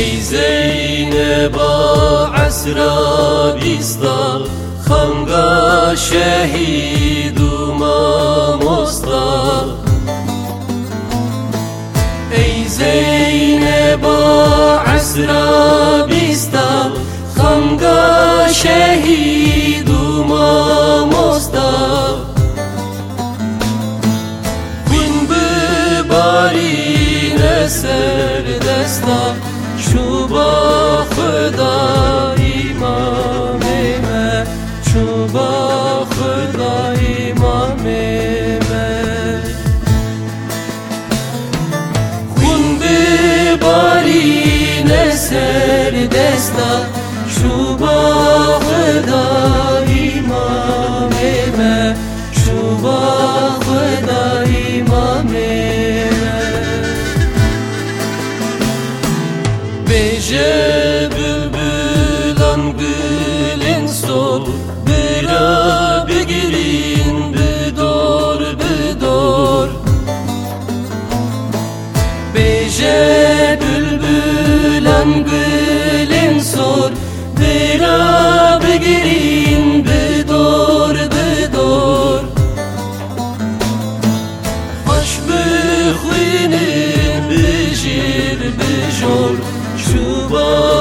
ای زین با عسرا بیستال خانقا شهید neser desta Şuba xda imamime Şuba xda imamime Beje bülbülan gülün sol sol Bira begirin büdor büdor Baş bıxvinin bijir bijor Şu baxıda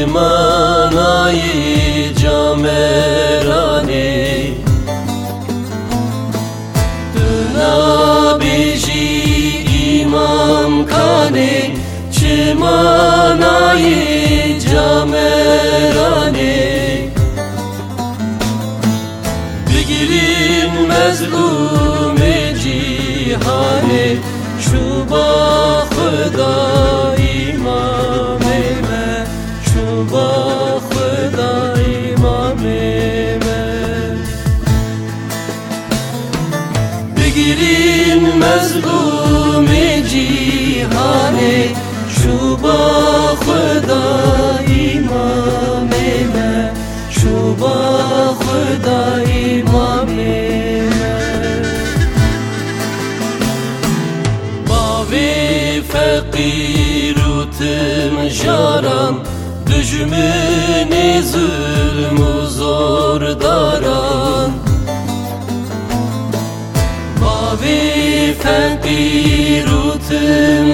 Çimanayı camerane Buna beji imam kane Çimanayı camerane Bigirin mezlum cihane Şu baxıda imamime Bigirin mezlum cihane Şu baxıda imamime Şu baxıda imamime Bavi fakir utim jaran Düşmeni zulmü zor daran Mavi fendirutun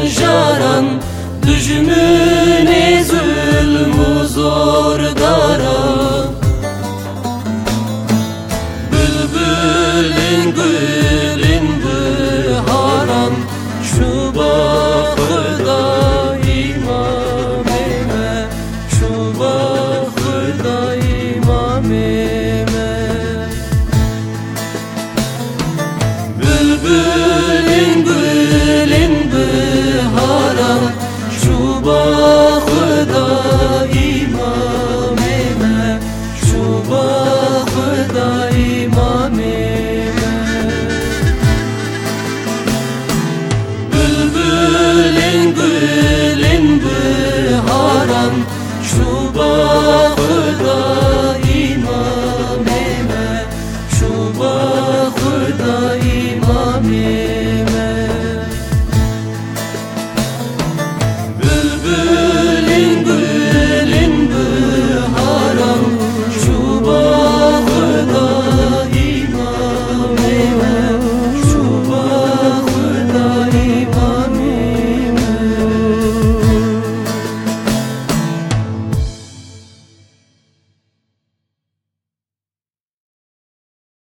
jaran Düjümün